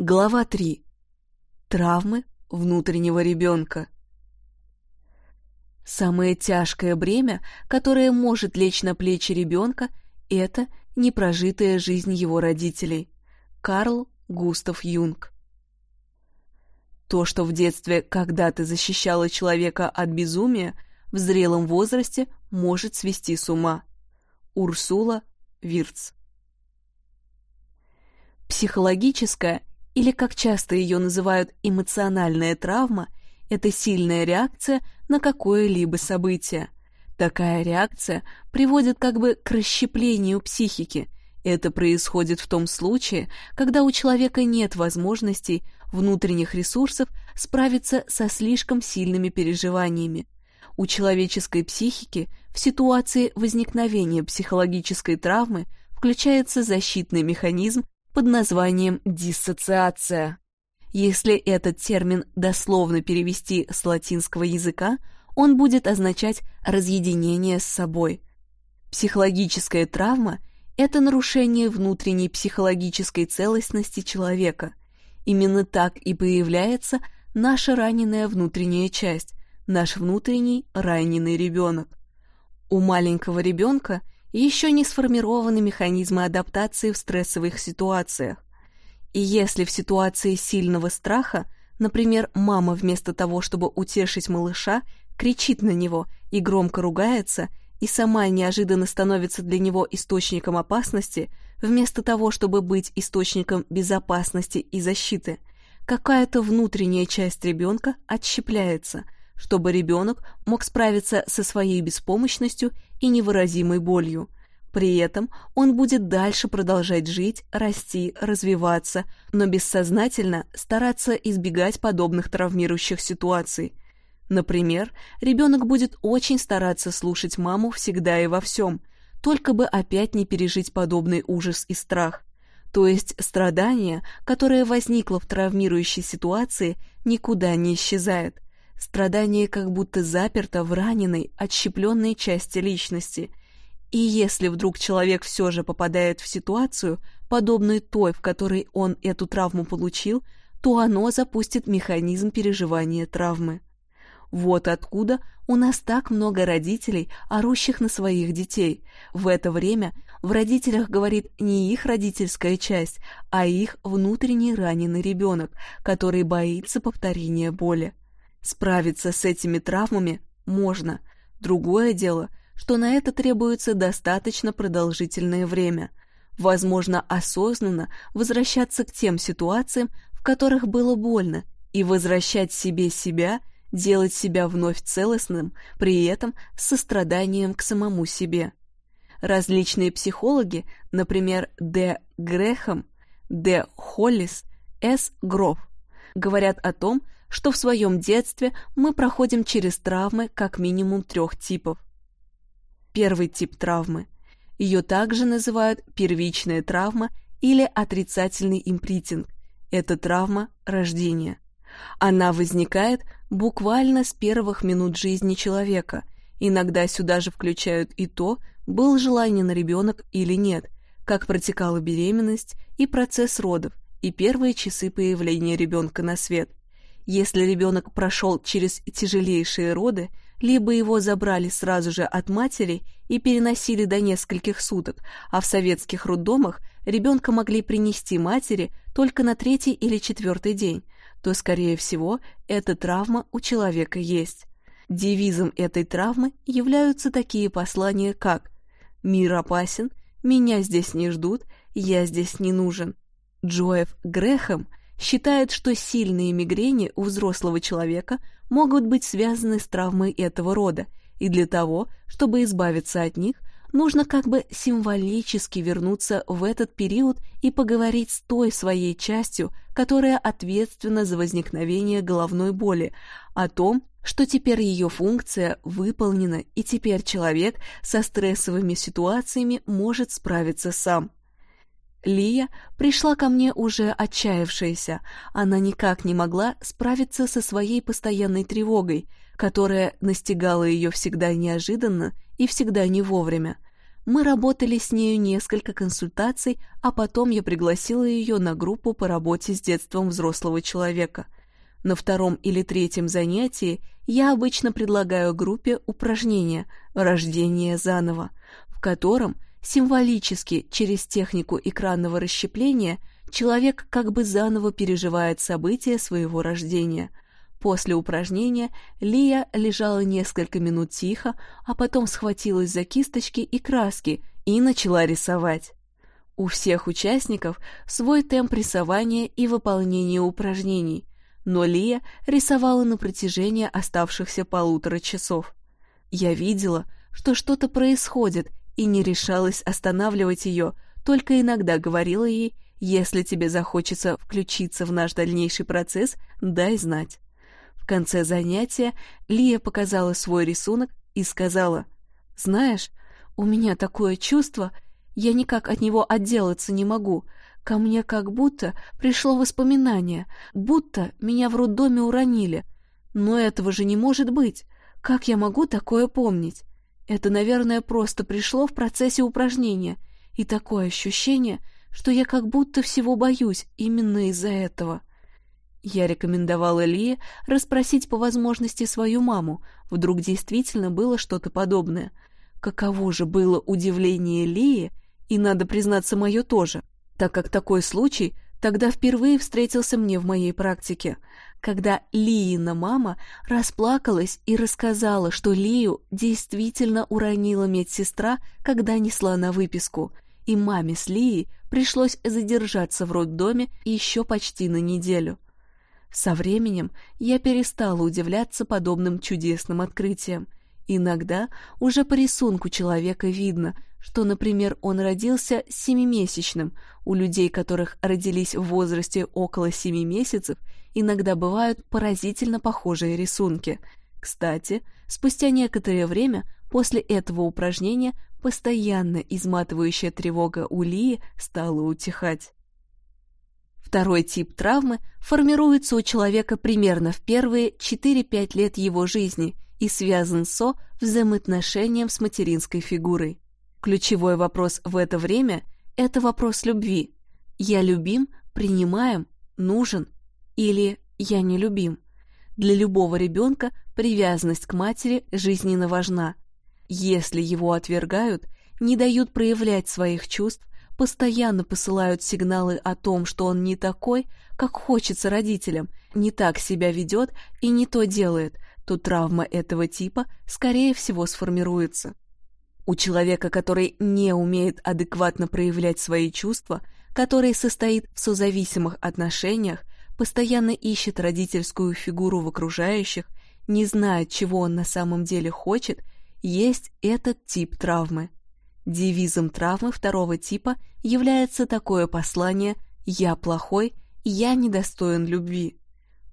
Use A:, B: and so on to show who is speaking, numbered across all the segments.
A: Глава 3. Травмы внутреннего ребенка. Самое тяжкое бремя, которое может лечь на плечи ребенка, это непрожитая жизнь его родителей. Карл Густав Юнг. То, что в детстве когда-то защищало человека от безумия, в зрелом возрасте может свести с ума. Урсула Вирц. Психологическая или, как часто ее называют, эмоциональная травма – это сильная реакция на какое-либо событие. Такая реакция приводит как бы к расщеплению психики. Это происходит в том случае, когда у человека нет возможностей, внутренних ресурсов справиться со слишком сильными переживаниями. У человеческой психики в ситуации возникновения психологической травмы включается защитный механизм под названием диссоциация. Если этот термин дословно перевести с латинского языка, он будет означать разъединение с собой. Психологическая травма – это нарушение внутренней психологической целостности человека. Именно так и появляется наша раненая внутренняя часть, наш внутренний раненый ребенок. У маленького ребенка – еще не сформированы механизмы адаптации в стрессовых ситуациях. И если в ситуации сильного страха, например, мама вместо того, чтобы утешить малыша, кричит на него и громко ругается, и сама неожиданно становится для него источником опасности, вместо того, чтобы быть источником безопасности и защиты, какая-то внутренняя часть ребенка отщепляется – чтобы ребенок мог справиться со своей беспомощностью и невыразимой болью. При этом он будет дальше продолжать жить, расти, развиваться, но бессознательно стараться избегать подобных травмирующих ситуаций. Например, ребенок будет очень стараться слушать маму всегда и во всем, только бы опять не пережить подобный ужас и страх. То есть страдание, которое возникло в травмирующей ситуации, никуда не исчезает – Страдание как будто заперто в раненой, отщепленной части личности. И если вдруг человек все же попадает в ситуацию, подобную той, в которой он эту травму получил, то оно запустит механизм переживания травмы. Вот откуда у нас так много родителей, орущих на своих детей. В это время в родителях говорит не их родительская часть, а их внутренний раненый ребенок, который боится повторения боли. Справиться с этими травмами можно. Другое дело, что на это требуется достаточно продолжительное время. Возможно, осознанно возвращаться к тем ситуациям, в которых было больно, и возвращать себе себя, делать себя вновь целостным, при этом с состраданием к самому себе. Различные психологи, например, Д. Грехам, Д. Холлис, С. Гроф, говорят о том, что в своем детстве мы проходим через травмы как минимум трех типов. Первый тип травмы. Ее также называют первичная травма или отрицательный импритинг. Это травма рождения. Она возникает буквально с первых минут жизни человека. Иногда сюда же включают и то, был желание ребенок или нет, как протекала беременность и процесс родов, и первые часы появления ребенка на свет. Если ребенок прошел через тяжелейшие роды, либо его забрали сразу же от матери и переносили до нескольких суток, а в советских роддомах ребенка могли принести матери только на третий или четвертый день, то, скорее всего, эта травма у человека есть. Девизом этой травмы являются такие послания, как «Мир опасен», «Меня здесь не ждут», «Я здесь не нужен». Джоэф Грехем считает, что сильные мигрени у взрослого человека могут быть связаны с травмой этого рода, и для того, чтобы избавиться от них, нужно как бы символически вернуться в этот период и поговорить с той своей частью, которая ответственна за возникновение головной боли, о том, что теперь ее функция выполнена, и теперь человек со стрессовыми ситуациями может справиться сам. Лия пришла ко мне уже отчаявшаяся. Она никак не могла справиться со своей постоянной тревогой, которая настигала ее всегда неожиданно и всегда не вовремя. Мы работали с нею несколько консультаций, а потом я пригласила ее на группу по работе с детством взрослого человека. На втором или третьем занятии я обычно предлагаю группе упражнение «Рождение заново», в котором символически через технику экранного расщепления человек как бы заново переживает события своего рождения – После упражнения Лия лежала несколько минут тихо, а потом схватилась за кисточки и краски и начала рисовать. У всех участников свой темп рисования и выполнения упражнений, но Лия рисовала на протяжении оставшихся полутора часов. Я видела, что что-то происходит, и не решалась останавливать ее, только иногда говорила ей, если тебе захочется включиться в наш дальнейший процесс, дай знать конце занятия Лия показала свой рисунок и сказала, «Знаешь, у меня такое чувство, я никак от него отделаться не могу. Ко мне как будто пришло воспоминание, будто меня в роддоме уронили. Но этого же не может быть. Как я могу такое помнить? Это, наверное, просто пришло в процессе упражнения, и такое ощущение, что я как будто всего боюсь именно из-за этого». Я рекомендовала Лие расспросить по возможности свою маму, вдруг действительно было что-то подобное. Каково же было удивление Лии, и, надо признаться, мое тоже, так как такой случай тогда впервые встретился мне в моей практике, когда Лиина мама расплакалась и рассказала, что Лию действительно уронила медсестра, когда несла на выписку, и маме с Лией пришлось задержаться в роддоме еще почти на неделю. Со временем я перестала удивляться подобным чудесным открытиям. Иногда уже по рисунку человека видно, что, например, он родился семимесячным. У людей, которых родились в возрасте около семи месяцев, иногда бывают поразительно похожие рисунки. Кстати, спустя некоторое время после этого упражнения постоянно изматывающая тревога у Лии стала утихать. Второй тип травмы формируется у человека примерно в первые 4-5 лет его жизни и связан со взаимоотношением с материнской фигурой. Ключевой вопрос в это время – это вопрос любви. Я любим, принимаем, нужен или я не любим. Для любого ребенка привязанность к матери жизненно важна. Если его отвергают, не дают проявлять своих чувств, постоянно посылают сигналы о том, что он не такой, как хочется родителям, не так себя ведет и не то делает, то травма этого типа, скорее всего, сформируется. У человека, который не умеет адекватно проявлять свои чувства, который состоит в созависимых отношениях, постоянно ищет родительскую фигуру в окружающих, не знает, чего он на самом деле хочет, есть этот тип травмы. Девизом травмы второго типа является такое послание «Я плохой, я недостоин любви».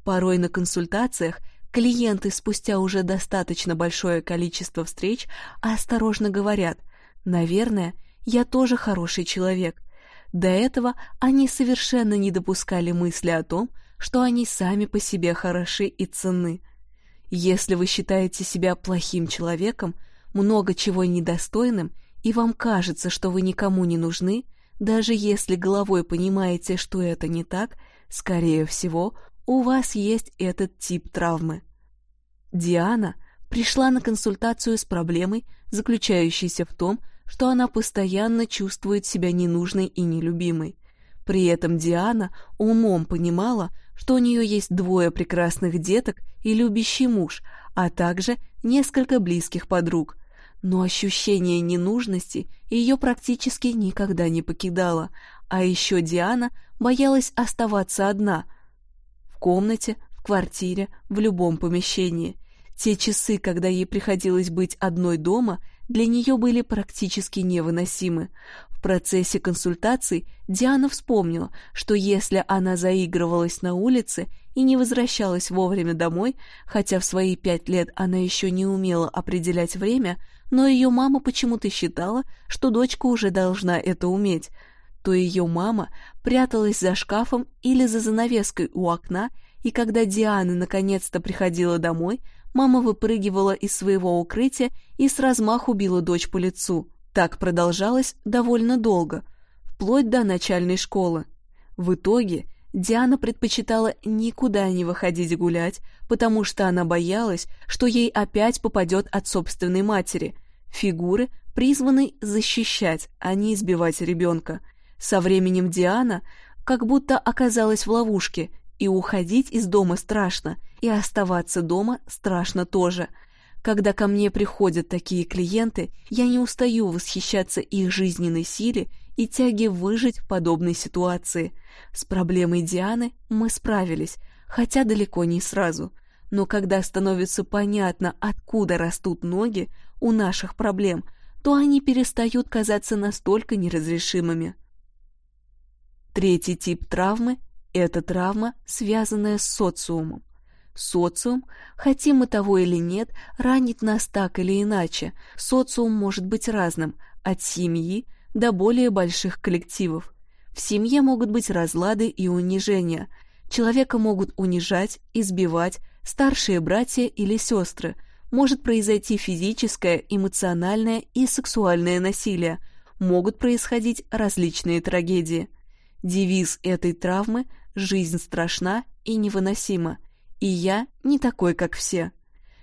A: Порой на консультациях клиенты спустя уже достаточно большое количество встреч осторожно говорят «Наверное, я тоже хороший человек». До этого они совершенно не допускали мысли о том, что они сами по себе хороши и ценны. Если вы считаете себя плохим человеком, много чего недостойным – и вам кажется, что вы никому не нужны, даже если головой понимаете, что это не так, скорее всего, у вас есть этот тип травмы. Диана пришла на консультацию с проблемой, заключающейся в том, что она постоянно чувствует себя ненужной и нелюбимой. При этом Диана умом понимала, что у нее есть двое прекрасных деток и любящий муж, а также несколько близких подруг – но ощущение ненужности ее практически никогда не покидало, а еще Диана боялась оставаться одна комнате, в квартире, в любом помещении. Те часы, когда ей приходилось быть одной дома, для нее были практически невыносимы. В процессе консультаций Диана вспомнила, что если она заигрывалась на улице и не возвращалась вовремя домой, хотя в свои пять лет она еще не умела определять время, но ее мама почему-то считала, что дочка уже должна это уметь, то ее мама пряталась за шкафом или за занавеской у окна, и когда Диана наконец-то приходила домой, мама выпрыгивала из своего укрытия и с размаху била дочь по лицу. Так продолжалось довольно долго, вплоть до начальной школы. В итоге Диана предпочитала никуда не выходить гулять, потому что она боялась, что ей опять попадет от собственной матери. Фигуры, призванной защищать, а не избивать ребенка. Со временем Диана как будто оказалась в ловушке, и уходить из дома страшно, и оставаться дома страшно тоже. Когда ко мне приходят такие клиенты, я не устаю восхищаться их жизненной силе и тяге выжить в подобной ситуации. С проблемой Дианы мы справились, хотя далеко не сразу. Но когда становится понятно, откуда растут ноги у наших проблем, то они перестают казаться настолько неразрешимыми. Третий тип травмы – это травма, связанная с социумом. Социум, хотим мы того или нет, ранит нас так или иначе. Социум может быть разным, от семьи до более больших коллективов. В семье могут быть разлады и унижения. Человека могут унижать, избивать, старшие братья или сестры. Может произойти физическое, эмоциональное и сексуальное насилие. Могут происходить различные трагедии. Девиз этой травмы «Жизнь страшна и невыносима, и я не такой, как все».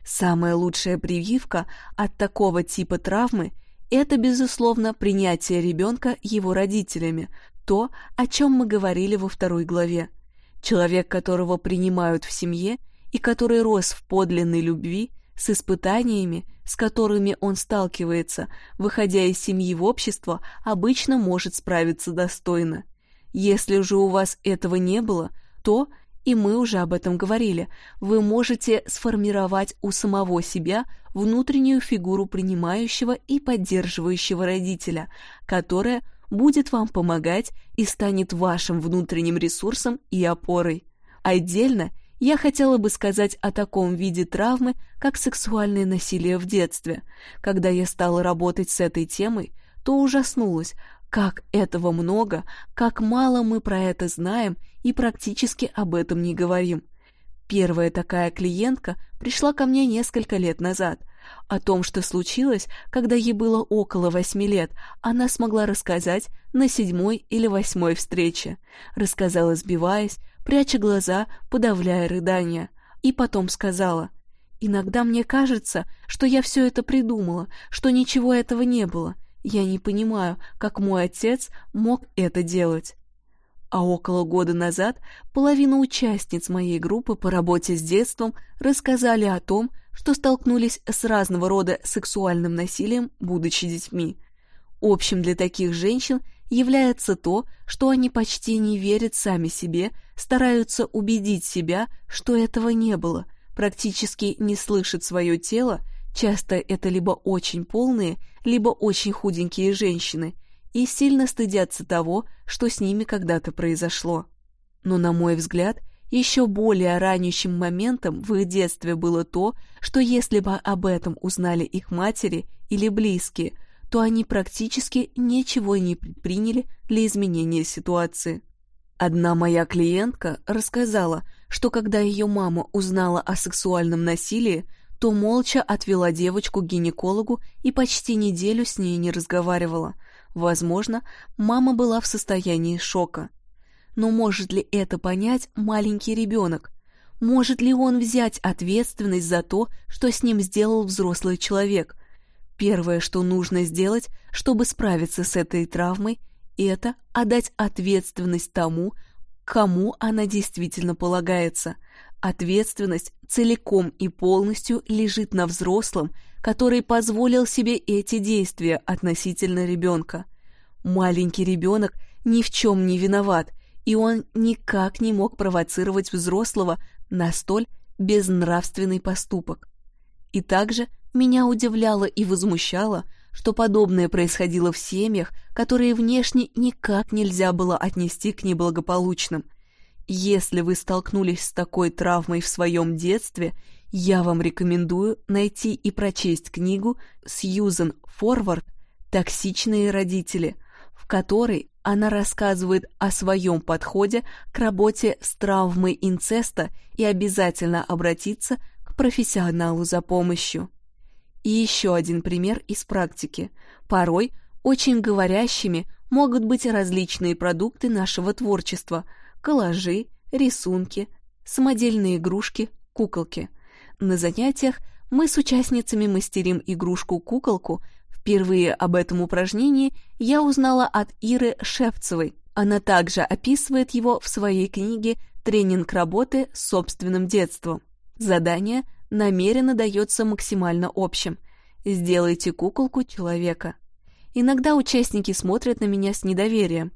A: Самая лучшая прививка от такого типа травмы – это, безусловно, принятие ребенка его родителями, то, о чем мы говорили во второй главе. Человек, которого принимают в семье и который рос в подлинной любви, с испытаниями, с которыми он сталкивается, выходя из семьи в общество, обычно может справиться достойно. Если же у вас этого не было, то, и мы уже об этом говорили, вы можете сформировать у самого себя внутреннюю фигуру принимающего и поддерживающего родителя, которая будет вам помогать и станет вашим внутренним ресурсом и опорой. Отдельно я хотела бы сказать о таком виде травмы, как сексуальное насилие в детстве. Когда я стала работать с этой темой, то ужаснулась, как этого много, как мало мы про это знаем и практически об этом не говорим. Первая такая клиентка пришла ко мне несколько лет назад. О том, что случилось, когда ей было около восьми лет, она смогла рассказать на седьмой или восьмой встрече. Рассказала, сбиваясь, пряча глаза, подавляя рыдания. И потом сказала, «Иногда мне кажется, что я все это придумала, что ничего этого не было. Я не понимаю, как мой отец мог это делать. А около года назад половина участниц моей группы по работе с детством рассказали о том, что столкнулись с разного рода сексуальным насилием, будучи детьми. Общим для таких женщин является то, что они почти не верят сами себе, стараются убедить себя, что этого не было, практически не слышат свое тело Часто это либо очень полные, либо очень худенькие женщины и сильно стыдятся того, что с ними когда-то произошло. Но, на мой взгляд, еще более ранящим моментом в их детстве было то, что если бы об этом узнали их матери или близкие, то они практически ничего не предприняли для изменения ситуации. Одна моя клиентка рассказала, что когда ее мама узнала о сексуальном насилии, то молча отвела девочку к гинекологу и почти неделю с ней не разговаривала. Возможно, мама была в состоянии шока. Но может ли это понять маленький ребенок? Может ли он взять ответственность за то, что с ним сделал взрослый человек? Первое, что нужно сделать, чтобы справиться с этой травмой, это отдать ответственность тому, кому она действительно полагается. Ответственность целиком и полностью лежит на взрослом, который позволил себе эти действия относительно ребенка. Маленький ребенок ни в чем не виноват, и он никак не мог провоцировать взрослого на столь безнравственный поступок. И также меня удивляло и возмущало, что подобное происходило в семьях, которые внешне никак нельзя было отнести к неблагополучным – если вы столкнулись с такой травмой в своем детстве, я вам рекомендую найти и прочесть книгу Сьюзен Форвард «Токсичные родители», в которой она рассказывает о своем подходе к работе с травмой инцеста и обязательно обратиться к профессионалу за помощью. И еще один пример из практики. Порой Очень говорящими могут быть различные продукты нашего творчества – коллажи, рисунки, самодельные игрушки, куколки. На занятиях мы с участницами мастерим игрушку-куколку. Впервые об этом упражнении я узнала от Иры Шевцевой. Она также описывает его в своей книге «Тренинг работы с собственным детством». Задание намеренно дается максимально общим. Сделайте куколку человека. Иногда участники смотрят на меня с недоверием.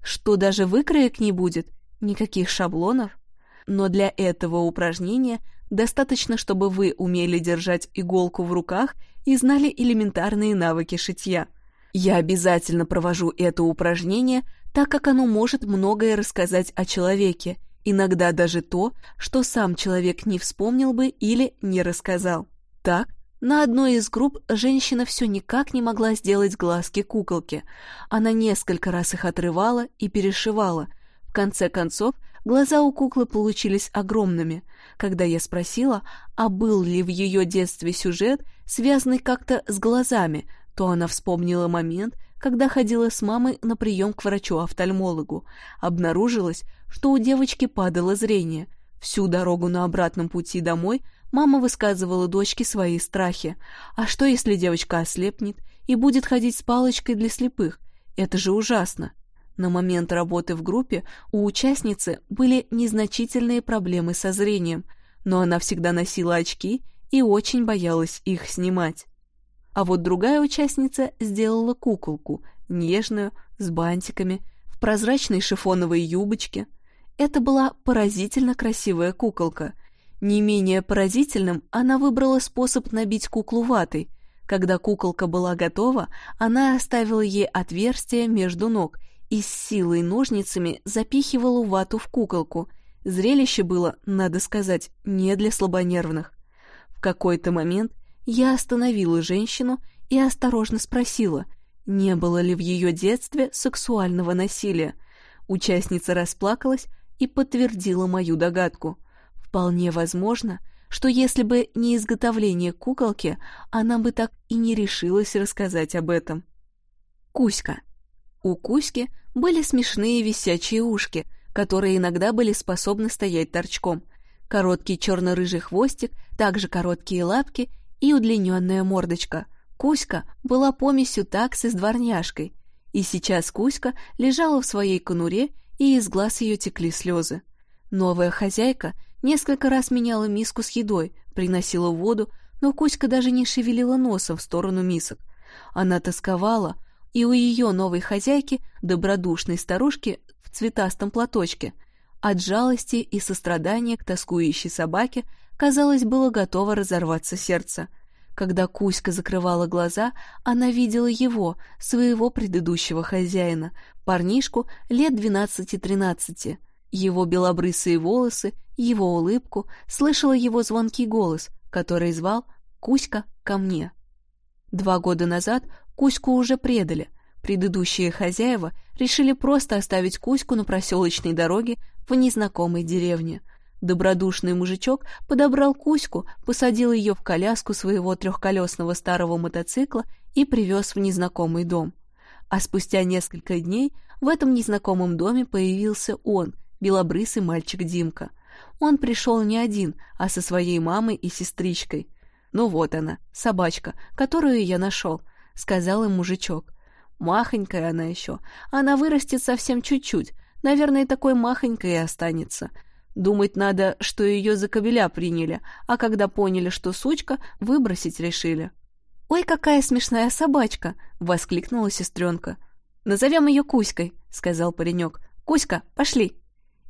A: Что даже выкроек не будет? Никаких шаблонов? Но для этого упражнения достаточно, чтобы вы умели держать иголку в руках и знали элементарные навыки шитья. Я обязательно провожу это упражнение, так как оно может многое рассказать о человеке, иногда даже то, что сам человек не вспомнил бы или не рассказал. Так, на одной из групп женщина все никак не могла сделать глазки куколки. Она несколько раз их отрывала и перешивала. В конце концов, глаза у куклы получились огромными. Когда я спросила, а был ли в ее детстве сюжет, связанный как-то с глазами, то она вспомнила момент, когда ходила с мамой на прием к врачу-офтальмологу. Обнаружилось, что у девочки падало зрение. Всю дорогу на обратном пути домой – Мама высказывала дочке свои страхи. А что, если девочка ослепнет и будет ходить с палочкой для слепых? Это же ужасно. На момент работы в группе у участницы были незначительные проблемы со зрением, но она всегда носила очки и очень боялась их снимать. А вот другая участница сделала куколку, нежную, с бантиками, в прозрачной шифоновой юбочке. Это была поразительно красивая куколка — не менее поразительным она выбрала способ набить куклу ватой. Когда куколка была готова, она оставила ей отверстие между ног и с силой ножницами запихивала вату в куколку. Зрелище было, надо сказать, не для слабонервных. В какой-то момент я остановила женщину и осторожно спросила, не было ли в ее детстве сексуального насилия. Участница расплакалась и подтвердила мою догадку — Вполне возможно, что если бы не изготовление куколки, она бы так и не решилась рассказать об этом. Кузька. У Кузьки были смешные висячие ушки, которые иногда были способны стоять торчком, короткий черно-рыжий хвостик, также короткие лапки и удлиненная мордочка. Кузька была помесью таксы с дворняжкой, и сейчас Кузька лежала в своей конуре, и из глаз ее текли слезы. Новая хозяйка Несколько раз меняла миску с едой, приносила воду, но Кузька даже не шевелила носом в сторону мисок. Она тосковала, и у ее новой хозяйки, добродушной старушки в цветастом платочке, от жалости и сострадания к тоскующей собаке, казалось, было готово разорваться сердце. Когда Кузька закрывала глаза, она видела его, своего предыдущего хозяина, парнишку лет двенадцати-тринадцати, его белобрысые волосы, его улыбку, слышала его звонкий голос, который звал «Кузька, ко мне». Два года назад Кузьку уже предали. Предыдущие хозяева решили просто оставить Кузьку на проселочной дороге в незнакомой деревне. Добродушный мужичок подобрал Кузьку, посадил ее в коляску своего трехколесного старого мотоцикла и привез в незнакомый дом. А спустя несколько дней в этом незнакомом доме появился он — белобрысый мальчик Димка. Он пришел не один, а со своей мамой и сестричкой. «Ну вот она, собачка, которую я нашел», — сказал им мужичок. «Махонькая она еще. Она вырастет совсем чуть-чуть. Наверное, такой махонькой и останется. Думать надо, что ее за кобеля приняли, а когда поняли, что сучка, выбросить решили». «Ой, какая смешная собачка!» — воскликнула сестренка. «Назовем ее Кузькой», — сказал паренек. «Кузька, пошли!»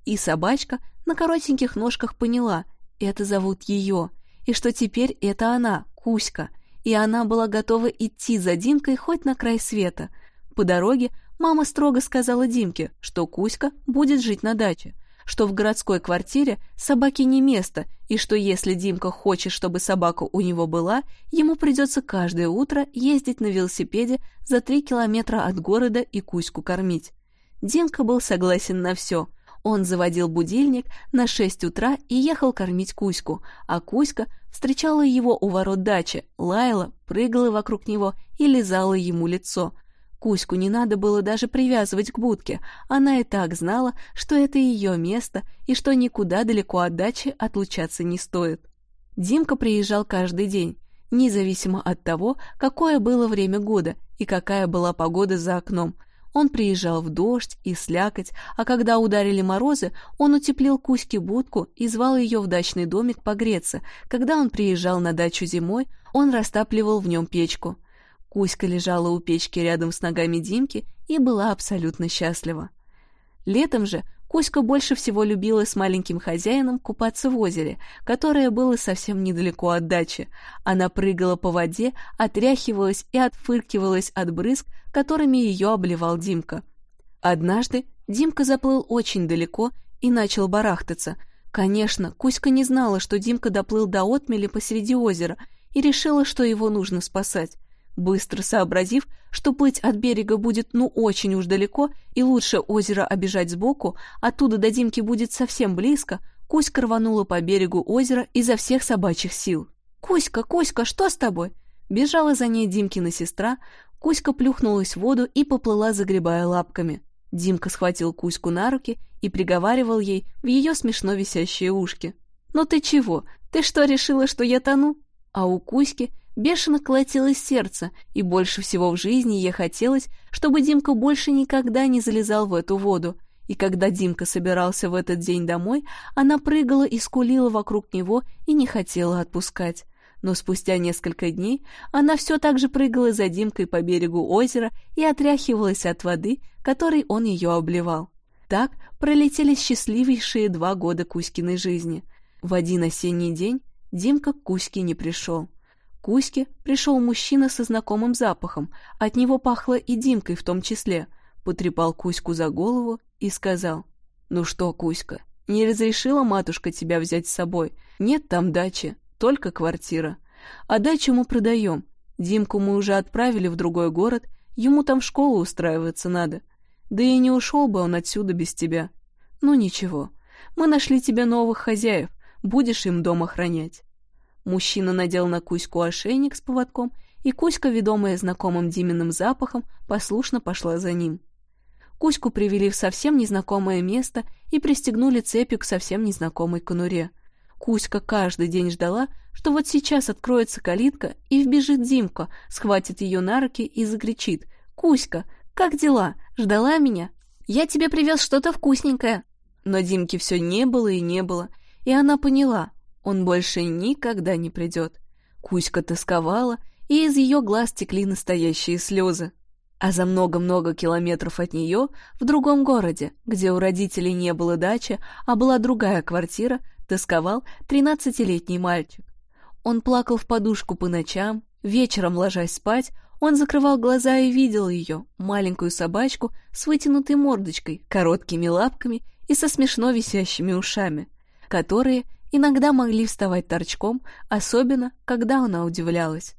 A: И собачка на коротеньких ножках поняла, это зовут ее, и что теперь это она, Кузька, и она была готова идти за Димкой хоть на край света. По дороге мама строго сказала Димке, что Кузька будет жить на даче, что в городской квартире собаке не место, и что если Димка хочет, чтобы собака у него была, ему придется каждое утро ездить на велосипеде за три километра от города и Кузьку кормить. Димка был согласен на все, он заводил будильник на шесть утра и ехал кормить Кузьку, а Кузька встречала его у ворот дачи, лаяла, прыгала вокруг него и лизала ему лицо. Кузьку не надо было даже привязывать к будке, она и так знала, что это ее место и что никуда далеко от дачи отлучаться не стоит. Димка приезжал каждый день, независимо от того, какое было время года и какая была погода за окном. Он приезжал в дождь и слякоть, а когда ударили морозы, он утеплил Кузьке будку и звал ее в дачный домик погреться. Когда он приезжал на дачу зимой, он растапливал в нем печку — Кузька лежала у печки рядом с ногами Димки и была абсолютно счастлива. Летом же Кузька больше всего любила с маленьким хозяином купаться в озере, которое было совсем недалеко от дачи. Она прыгала по воде, отряхивалась и отфыркивалась от брызг, которыми ее обливал Димка. Однажды Димка заплыл очень далеко и начал барахтаться. Конечно, Кузька не знала, что Димка доплыл до отмели посреди озера и решила, что его нужно спасать. Быстро сообразив, что плыть от берега будет ну очень уж далеко, и лучше озеро обижать сбоку, оттуда до Димки будет совсем близко, Кузька рванула по берегу озера изо всех собачьих сил. «Кузька, Кузька, что с тобой?» Бежала за ней Димкина сестра, Кузька плюхнулась в воду и поплыла, загребая лапками. Димка схватил Кузьку на руки и приговаривал ей в ее смешно висящие ушки. «Ну ты чего? Ты что, решила, что я тону?» А у Кузьки Бешено колотилось сердце, и больше всего в жизни ей хотелось, чтобы Димка больше никогда не залезал в эту воду. И когда Димка собирался в этот день домой, она прыгала и скулила вокруг него и не хотела отпускать. Но спустя несколько дней она все так же прыгала за Димкой по берегу озера и отряхивалась от воды, которой он ее обливал. Так пролетели счастливейшие два года Кузькиной жизни. В один осенний день Димка к Кузьке не пришел. Кузьке пришел мужчина со знакомым запахом, от него пахло и Димкой в том числе. Потрепал Кузьку за голову и сказал, «Ну что, Кузька, не разрешила матушка тебя взять с собой? Нет там дачи, только квартира. А дачу мы продаем. Димку мы уже отправили в другой город, ему там в школу устраиваться надо. Да и не ушел бы он отсюда без тебя. Ну ничего, мы нашли тебе новых хозяев, будешь им дом охранять. Мужчина надел на Кузьку ошейник с поводком, и Кузька, ведомая знакомым Диминым запахом, послушно пошла за ним. Кузьку привели в совсем незнакомое место и пристегнули цепью к совсем незнакомой конуре. Кузька каждый день ждала, что вот сейчас откроется калитка, и вбежит Димка, схватит ее на руки и закричит «Кузька, как дела? Ждала меня? Я тебе привез что-то вкусненькое!» Но Димки все не было и не было, и она поняла, он больше никогда не придет. Кузька тосковала, и из ее глаз текли настоящие слезы. А за много-много километров от нее, в другом городе, где у родителей не было дачи, а была другая квартира, тосковал тринадцатилетний мальчик. Он плакал в подушку по ночам, вечером ложась спать, он закрывал глаза и видел ее, маленькую собачку с вытянутой мордочкой, короткими лапками и со смешно висящими ушами, которые иногда могли вставать торчком, особенно, когда она удивлялась.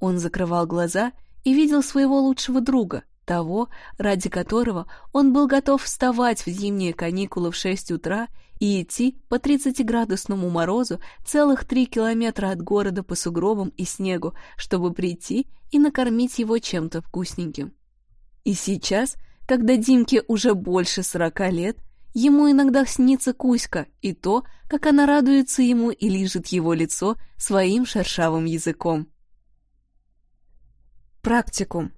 A: Он закрывал глаза и видел своего лучшего друга, того, ради которого он был готов вставать в зимние каникулы в шесть утра и идти по 30-градусному морозу целых три километра от города по сугробам и снегу, чтобы прийти и накормить его чем-то вкусненьким. И сейчас, когда Димке уже больше сорока лет, Ему иногда снится Кузька и то, как она радуется ему и лижет его лицо своим шершавым языком. Практикум.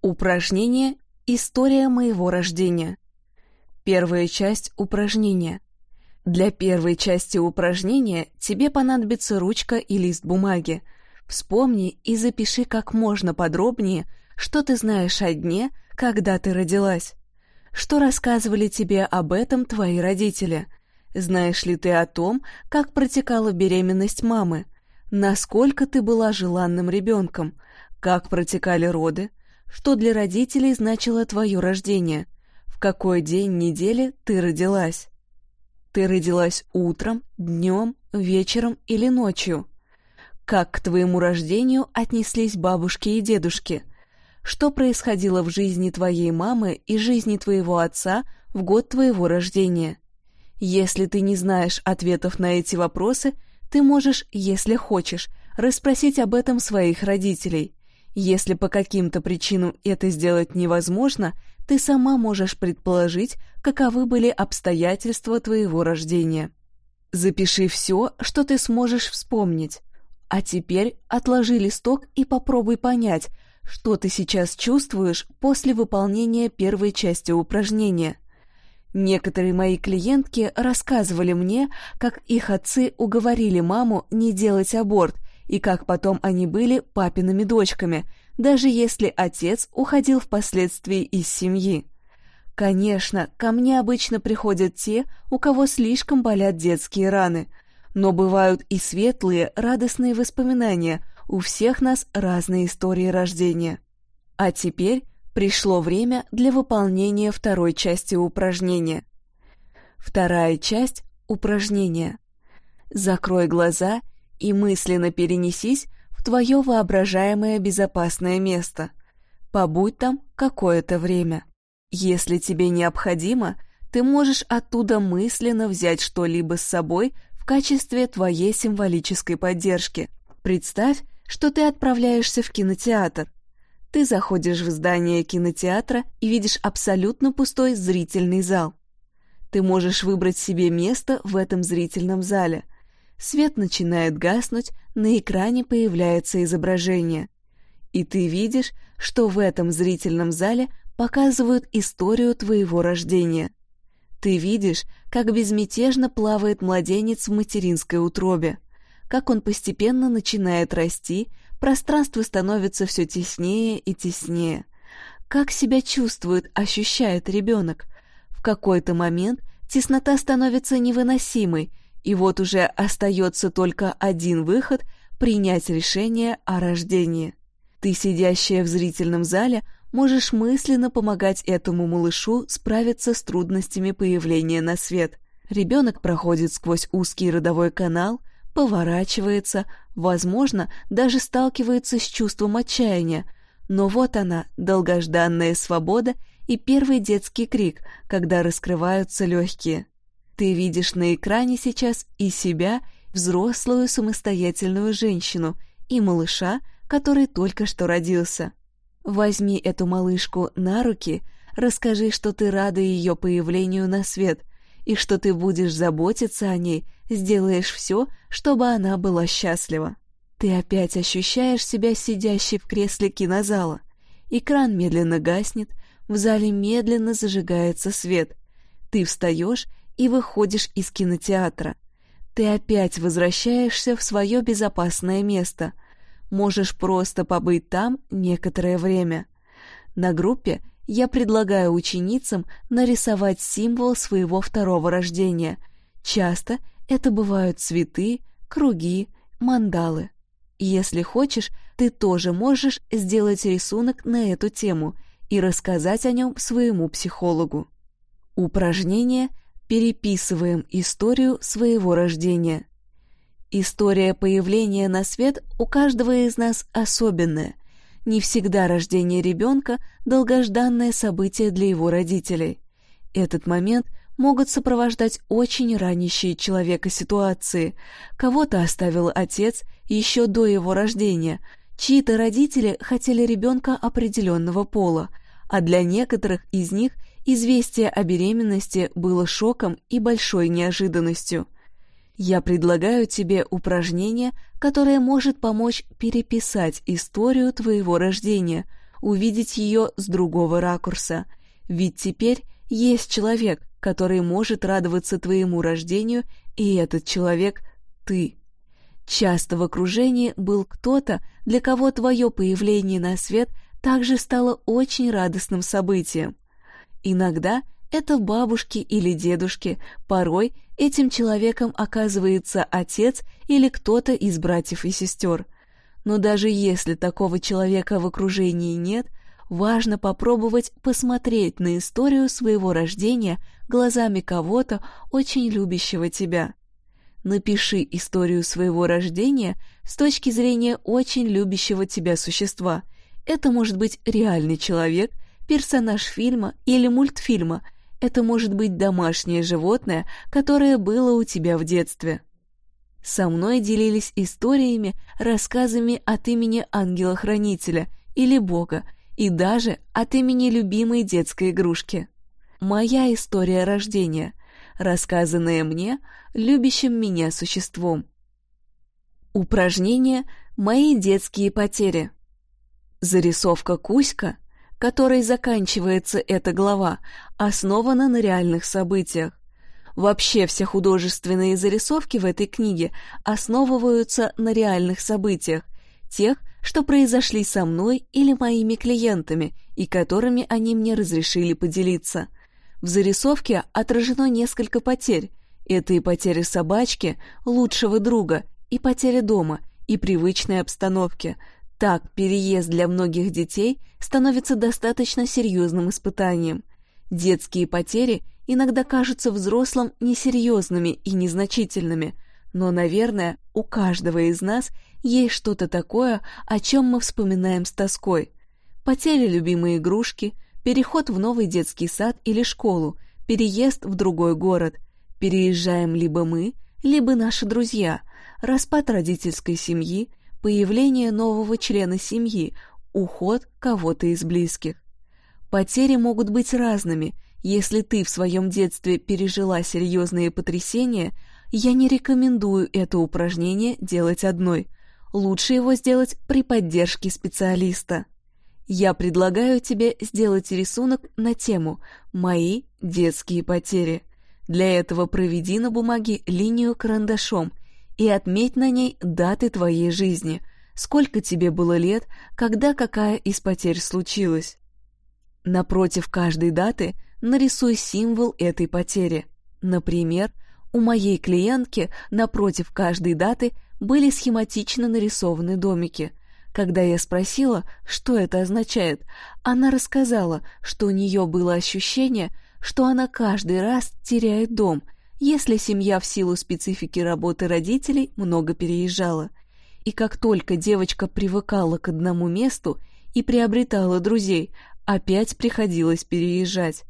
A: Упражнение «История моего рождения». Первая часть упражнения. Для первой части упражнения тебе понадобится ручка и лист бумаги. Вспомни и запиши как можно подробнее, что ты знаешь о дне, когда ты родилась. Что рассказывали тебе об этом твои родители? Знаешь ли ты о том, как протекала беременность мамы? Насколько ты была желанным ребенком? Как протекали роды? Что для родителей значило твое рождение? В какой день недели ты родилась? Ты родилась утром, днем, вечером или ночью? Как к твоему рождению отнеслись бабушки и дедушки – что происходило в жизни твоей мамы и жизни твоего отца в год твоего рождения. Если ты не знаешь ответов на эти вопросы, ты можешь, если хочешь, расспросить об этом своих родителей. Если по каким-то причинам это сделать невозможно, ты сама можешь предположить, каковы были обстоятельства твоего рождения. Запиши все, что ты сможешь вспомнить. А теперь отложи листок и попробуй понять, что ты сейчас чувствуешь после выполнения первой части упражнения. Некоторые мои клиентки рассказывали мне, как их отцы уговорили маму не делать аборт, и как потом они были папиными дочками, даже если отец уходил впоследствии из семьи. Конечно, ко мне обычно приходят те, у кого слишком болят детские раны, но бывают и светлые, радостные воспоминания, у всех нас разные истории рождения. А теперь пришло время для выполнения второй части упражнения. Вторая часть – упражнения. Закрой глаза и мысленно перенесись в твое воображаемое безопасное место. Побудь там какое-то время. Если тебе необходимо, ты можешь оттуда мысленно взять что-либо с собой в качестве твоей символической поддержки. Представь, что ты отправляешься в кинотеатр. Ты заходишь в здание кинотеатра и видишь абсолютно пустой зрительный зал. Ты можешь выбрать себе место в этом зрительном зале – Свет начинает гаснуть, на экране появляется изображение. И ты видишь, что в этом зрительном зале показывают историю твоего рождения. Ты видишь, как безмятежно плавает младенец в материнской утробе, как он постепенно начинает расти, пространство становится все теснее и теснее. Как себя чувствует, ощущает ребенок. В какой-то момент теснота становится невыносимой, и вот уже остается только один выход — принять решение о рождении. Ты, сидящая в зрительном зале, можешь мысленно помогать этому малышу справиться с трудностями появления на свет. Ребенок проходит сквозь узкий родовой канал, поворачивается, возможно, даже сталкивается с чувством отчаяния, но вот она, долгожданная свобода и первый детский крик, когда раскрываются легкие. Ты видишь на экране сейчас и себя, взрослую самостоятельную женщину, и малыша, который только что родился. Возьми эту малышку на руки, расскажи, что ты рада ее появлению на свет, и что ты будешь заботиться о ней, сделаешь все, чтобы она была счастлива. Ты опять ощущаешь себя сидящей в кресле кинозала. Экран медленно гаснет, в зале медленно зажигается свет. Ты встаешь и выходишь из кинотеатра. Ты опять возвращаешься в свое безопасное место. Можешь просто побыть там некоторое время. На группе я предлагаю ученицам нарисовать символ своего второго рождения. Часто это бывают цветы, круги, мандалы. Если хочешь, ты тоже можешь сделать рисунок на эту тему и рассказать о нем своему психологу. Упражнение – переписываем историю своего рождения. История появления на свет у каждого из нас особенная. Не всегда рождение ребенка – долгожданное событие для его родителей. Этот момент могут сопровождать очень ранящие человека ситуации. Кого-то оставил отец еще до его рождения, чьи-то родители хотели ребенка определенного пола, а для некоторых из них – Известие о беременности было шоком и большой неожиданностью. Я предлагаю тебе упражнение, которое может помочь переписать историю твоего рождения, увидеть ее с другого ракурса. Ведь теперь есть человек, который может радоваться твоему рождению, и этот человек — ты. Часто в окружении был кто-то, для кого твое появление на свет также стало очень радостным событием. Иногда это бабушки или дедушки, порой этим человеком оказывается отец или кто-то из братьев и сестер. Но даже если такого человека в окружении нет, важно попробовать посмотреть на историю своего рождения глазами кого-то, очень любящего тебя. Напиши историю своего рождения с точки зрения очень любящего тебя существа. Это может быть реальный человек – персонаж фильма или мультфильма. Это может быть домашнее животное, которое было у тебя в детстве. Со мной делились историями, рассказами от имени ангела-хранителя или Бога, и даже от имени любимой детской игрушки. Моя история рождения, рассказанная мне любящим меня существом. Упражнение «Мои детские потери». Зарисовка Кузька, которой заканчивается эта глава, основана на реальных событиях. Вообще все художественные зарисовки в этой книге основываются на реальных событиях, тех, что произошли со мной или моими клиентами и которыми они мне разрешили поделиться. В зарисовке отражено несколько потерь. Это и потеря собачки, лучшего друга, и потеря дома, и привычной обстановки. Так, переезд для многих детей становится достаточно серьезным испытанием. Детские потери иногда кажутся взрослым несерьезными и незначительными, но, наверное, у каждого из нас есть что-то такое, о чем мы вспоминаем с тоской. Потеря любимой игрушки, переход в новый детский сад или школу, переезд в другой город. Переезжаем либо мы, либо наши друзья, распад родительской семьи, появление нового члена семьи, уход кого-то из близких. Потери могут быть разными. Если ты в своем детстве пережила серьезные потрясения, я не рекомендую это упражнение делать одной. Лучше его сделать при поддержке специалиста. Я предлагаю тебе сделать рисунок на тему «Мои детские потери». Для этого проведи на бумаге линию карандашом и отметь на ней даты твоей жизни, сколько тебе было лет, когда какая из потерь случилась. Напротив каждой даты нарисуй символ этой потери. Например, у моей клиентки напротив каждой даты были схематично нарисованы домики. Когда я спросила, что это означает, она рассказала, что у нее было ощущение, что она каждый раз теряет дом, если семья в силу специфики работы родителей много переезжала. И как только девочка привыкала к одному месту и приобретала друзей, опять приходилось переезжать.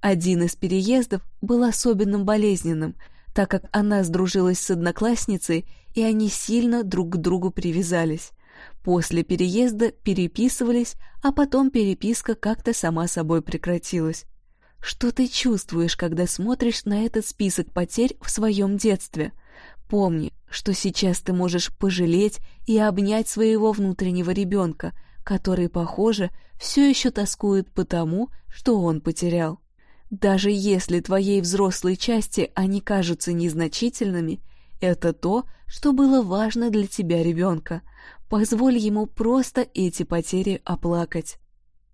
A: Один из переездов был особенно болезненным, так как она сдружилась с одноклассницей, и они сильно друг к другу привязались. После переезда переписывались, а потом переписка как-то сама собой прекратилась. Что ты чувствуешь, когда смотришь на этот список потерь в своем детстве? Помни, что сейчас ты можешь пожалеть и обнять своего внутреннего ребенка, который, похоже, все еще тоскует по тому, что он потерял. Даже если твоей взрослой части они кажутся незначительными, это то, что было важно для тебя ребенка. Позволь ему просто эти потери оплакать.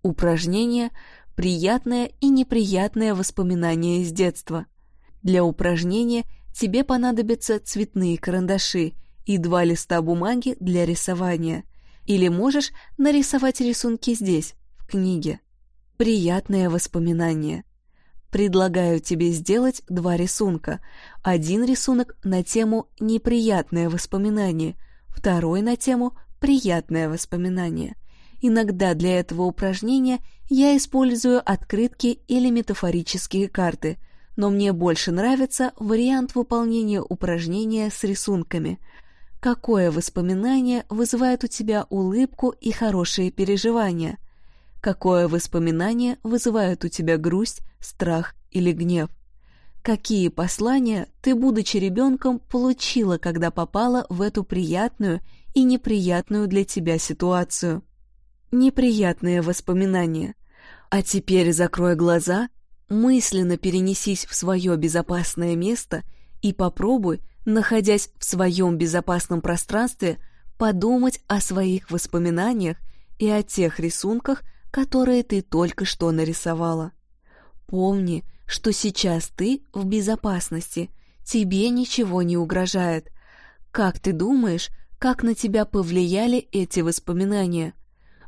A: Упражнение «Приятное и неприятное воспоминание из детства». Для упражнения тебе понадобятся цветные карандаши и два листа бумаги для рисования. Или можешь нарисовать рисунки здесь, в книге. Приятное воспоминание. Предлагаю тебе сделать два рисунка. Один рисунок на тему «неприятное воспоминание», второй на тему «приятное воспоминание». Иногда для этого упражнения я использую открытки или метафорические карты, но мне больше нравится вариант выполнения упражнения с рисунками. Какое воспоминание вызывает у тебя улыбку и хорошие переживания – Какое воспоминание вызывает у тебя грусть, страх или гнев? Какие послания ты, будучи ребенком, получила, когда попала в эту приятную и неприятную для тебя ситуацию? Неприятные воспоминания. А теперь закрой глаза, мысленно перенесись в свое безопасное место и попробуй, находясь в своем безопасном пространстве, подумать о своих воспоминаниях и о тех рисунках, которые ты только что нарисовала. Помни, что сейчас ты в безопасности, тебе ничего не угрожает. Как ты думаешь, как на тебя повлияли эти воспоминания?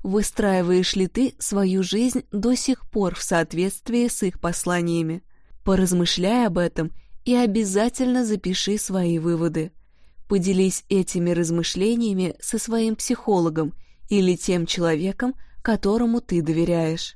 A: Выстраиваешь ли ты свою жизнь до сих пор в соответствии с их посланиями? Поразмышляй об этом и обязательно запиши свои выводы. Поделись этими размышлениями со своим психологом или тем человеком, которому ты доверяешь.